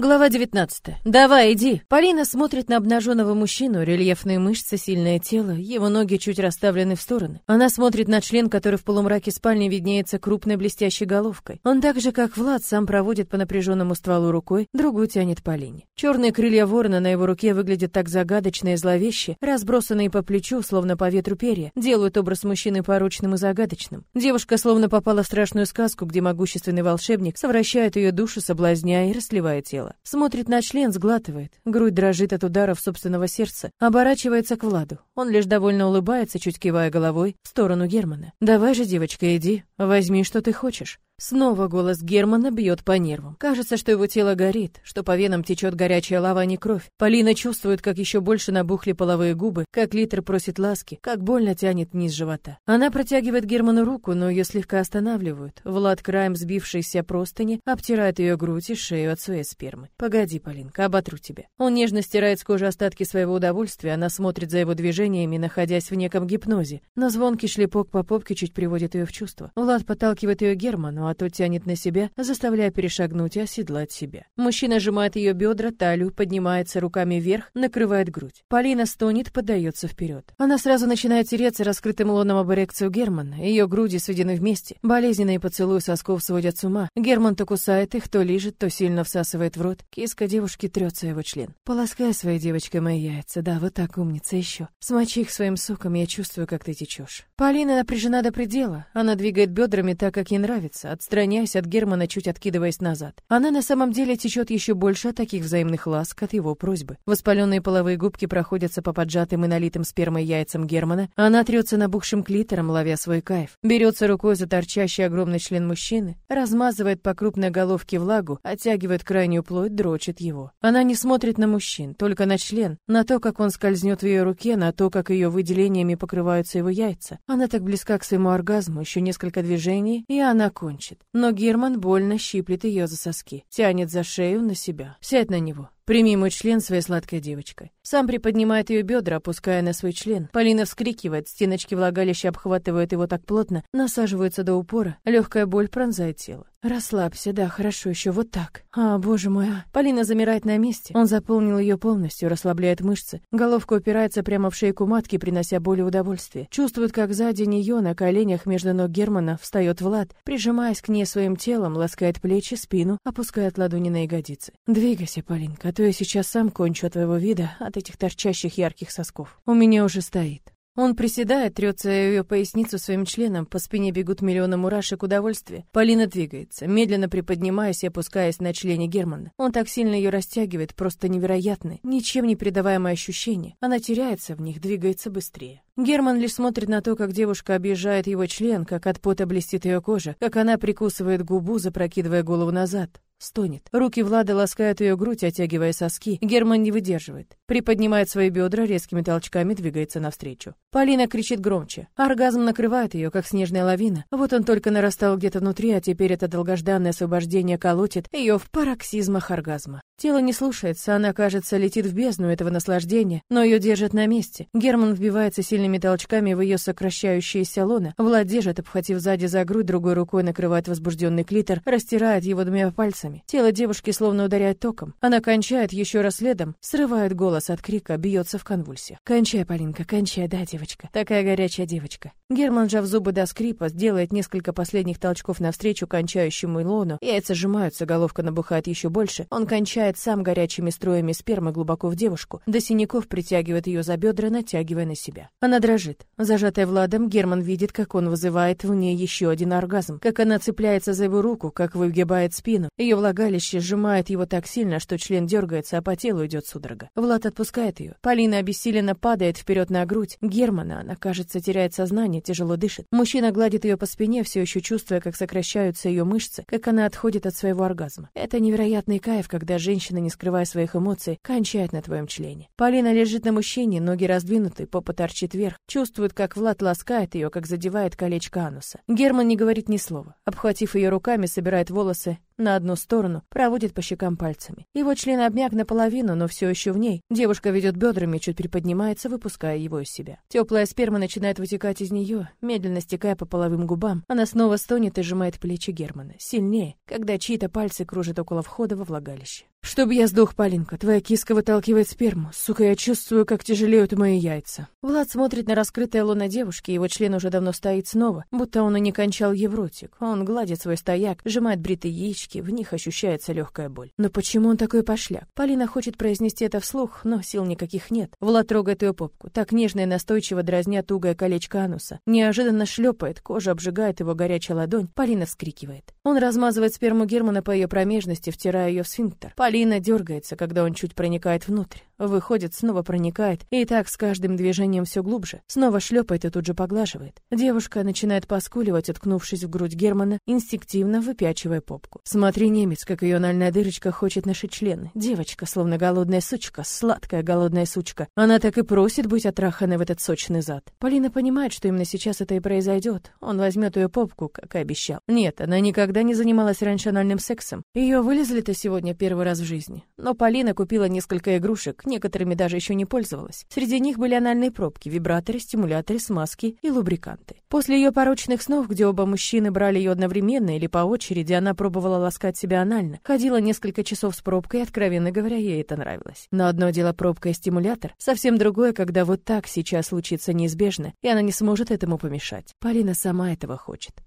Глава 19. Давай, иди. Полина смотрит на обнаженного мужчину, рельефные мышцы, сильное тело, его ноги чуть расставлены в стороны. Она смотрит на член, который в полумраке спальни виднеется крупной блестящей головкой. Он так же, как Влад, сам проводит по напряженному стволу рукой, другую тянет Полине. Черные крылья ворона на его руке выглядят так загадочно и зловеще, разбросанные по плечу, словно по ветру перья, делают образ мужчины порочным и загадочным. Девушка словно попала в страшную сказку, где могущественный волшебник совращает ее душу, соблазняя и расливая тело тело. Смотрит на член, сглатывает. Грудь дрожит от ударов собственного сердца. Оборачивается к Владу. Он лишь довольно улыбается, чуть кивая головой в сторону Германа. «Давай же, девочка, иди. Возьми, что ты хочешь». Снова голос Германа бьет по нервам. Кажется, что его тело горит, что по венам течет горячая лава, а не кровь. Полина чувствует, как еще больше набухли половые губы, как литр просит ласки, как больно тянет низ живота. Она протягивает Герману руку, но ее слегка останавливают. Влад краем сбившейся простыни обтирает ее грудь и шею от своей спермы. «Погоди, Полинка, оботру тебя». Он нежно стирает с кожи остатки своего удовольствия, она смотрит за его движениями, находясь в неком гипнозе. Но звонкий шлепок по попке чуть приводит ее в чувство. Влад подталкивает ее Герману, а тот тянет на себя, заставляя перешагнуть и оседлать себя. Мужчина сжимает ее бедра, талию, поднимается руками вверх, накрывает грудь. Полина стонет, поддается вперед. Она сразу начинает тереться раскрытым лоном об эрекцию Германа. Ее груди сведены вместе. Болезненные поцелуи сосков сводят с ума. Герман то кусает их, то лижет, то сильно всасывает в рот. Киска девушки трется его член. Полоскай своей девочкой мои яйца. Да, вот так умница еще. Смочи их своим соком, я чувствую, как ты течешь. Полина напряжена до предела. Она двигает бедрами так, как ей нравится отстраняясь от Германа, чуть откидываясь назад. Она на самом деле течет еще больше от таких взаимных ласк от его просьбы. Воспаленные половые губки проходятся по поджатым и налитым спермой яйцам Германа. Она трется набухшим клитором, ловя свой кайф. Берется рукой за торчащий огромный член мужчины, размазывает по крупной головке влагу, оттягивает крайнюю плоть, дрочит его. Она не смотрит на мужчин, только на член, на то, как он скользнет в ее руке, на то, как ее выделениями покрываются его яйца. Она так близка к своему оргазму, еще несколько движений, и она кончит плачет. Но Герман больно щиплет ее за соски, тянет за шею на себя. Сядь на него. Прими мой член своей сладкой девочкой. Сам приподнимает ее бедра, опуская на свой член. Полина вскрикивает, стеночки влагалища обхватывают его так плотно, насаживаются до упора. Легкая боль пронзает тело. Расслабься, да, хорошо, еще вот так. А, боже мой, а. Полина замирает на месте. Он заполнил ее полностью, расслабляет мышцы. Головка упирается прямо в шейку матки, принося боль и удовольствие. Чувствует, как сзади нее, на коленях между ног Германа, встает Влад, прижимаясь к ней своим телом, ласкает плечи, спину, опускает ладони на ягодицы. Двигайся, Полинка, то я сейчас сам кончу от твоего вида, от этих торчащих ярких сосков. У меня уже стоит. Он приседает, трется ее поясницу своим членом, по спине бегут миллионы мурашек удовольствия. Полина двигается, медленно приподнимаясь и опускаясь на члене Германа. Он так сильно ее растягивает, просто невероятное, ничем не передаваемое ощущение. Она теряется в них, двигается быстрее. Герман лишь смотрит на то, как девушка объезжает его член, как от пота блестит ее кожа, как она прикусывает губу, запрокидывая голову назад. Стонет. Руки Влада ласкают ее грудь, оттягивая соски. Герман не выдерживает. Приподнимает свои бедра, резкими толчками двигается навстречу. Полина кричит громче. Оргазм накрывает ее, как снежная лавина. Вот он только нарастал где-то внутри, а теперь это долгожданное освобождение колотит ее в пароксизмах оргазма. Тело не слушается, она, кажется, летит в бездну этого наслаждения, но ее держат на месте. Герман вбивается сильными толчками в ее сокращающиеся лоно. Влад держит, обхватив сзади за грудь, другой рукой накрывает возбужденный клитор, растирает его двумя пальцами. Тело девушки словно ударяет током. Она кончает еще раз следом, срывает голос от крика, бьется в конвульсиях. «Кончай, Полинка, кончай, да, девочка. Такая горячая девочка». Герман, сжав зубы до скрипа, сделает несколько последних толчков навстречу кончающему лону. Яйца сжимаются, головка набухает еще больше. Он кончает сам горячими струями спермы глубоко в девушку, до синяков притягивает ее за бедра, натягивая на себя. Она дрожит. Зажатая Владом, Герман видит, как он вызывает в ней еще один оргазм, как она цепляется за его руку, как выгибает спину. Ее влагалище сжимает его так сильно, что член дергается, а по телу идет судорога. Влад отпускает ее. Полина обессиленно падает вперед на грудь. Германа, она, кажется, теряет сознание, тяжело дышит. Мужчина гладит ее по спине, все еще чувствуя, как сокращаются ее мышцы, как она отходит от своего оргазма. Это невероятный кайф, когда женщина не скрывая своих эмоций, кончает на твоем члене. Полина лежит на мужчине, ноги раздвинуты, попа торчит вверх, чувствует, как Влад ласкает ее, как задевает колечко ануса. Герман не говорит ни слова. Обхватив ее руками, собирает волосы на одну сторону, проводит по щекам пальцами. Его член обмяк наполовину, но все еще в ней. Девушка ведет бедрами, чуть приподнимается, выпуская его из себя. Теплая сперма начинает вытекать из нее, медленно стекая по половым губам. Она снова стонет и сжимает плечи Германа. Сильнее, когда чьи-то пальцы кружат около входа во влагалище. Чтоб я сдох, Полинка, твоя киска выталкивает сперму. Сука, я чувствую, как тяжелеют мои яйца. Влад смотрит на раскрытое лоно девушки, его член уже давно стоит снова, будто он и не кончал евротик. Он гладит свой стояк, сжимает бритые яички, в них ощущается легкая боль. Но почему он такой пошляк? Полина хочет произнести это вслух, но сил никаких нет. Влад трогает ее попку, так нежно и настойчиво дразня тугое колечко ануса. Неожиданно шлепает, кожа обжигает его горячая ладонь. Полина вскрикивает. Он размазывает сперму Германа по ее промежности, втирая ее в сфинктер. Полина дергается, когда он чуть проникает внутрь. Выходит, снова проникает, и так с каждым движением все глубже. Снова шлепает и тут же поглаживает. Девушка начинает поскуливать, уткнувшись в грудь Германа, инстинктивно выпячивая попку. Смотри, немец, как ее анальная дырочка хочет наши члены. Девочка, словно голодная сучка, сладкая голодная сучка. Она так и просит быть отраханной в этот сочный зад. Полина понимает, что именно сейчас это и произойдет. Он возьмет ее попку, как и обещал. Нет, она никогда не занималась раньше анальным сексом. Ее вылезли-то сегодня первый раз в жизни. Но Полина купила несколько игрушек, некоторыми даже еще не пользовалась. Среди них были анальные пробки, вибраторы, стимуляторы, смазки и лубриканты. После ее порочных снов, где оба мужчины брали ее одновременно или по очереди, она пробовала ласкать себя анально. Ходила несколько часов с пробкой, и, откровенно говоря, ей это нравилось. Но одно дело пробка и стимулятор, совсем другое, когда вот так сейчас случится неизбежно, и она не сможет этому помешать. Полина сама этого хочет.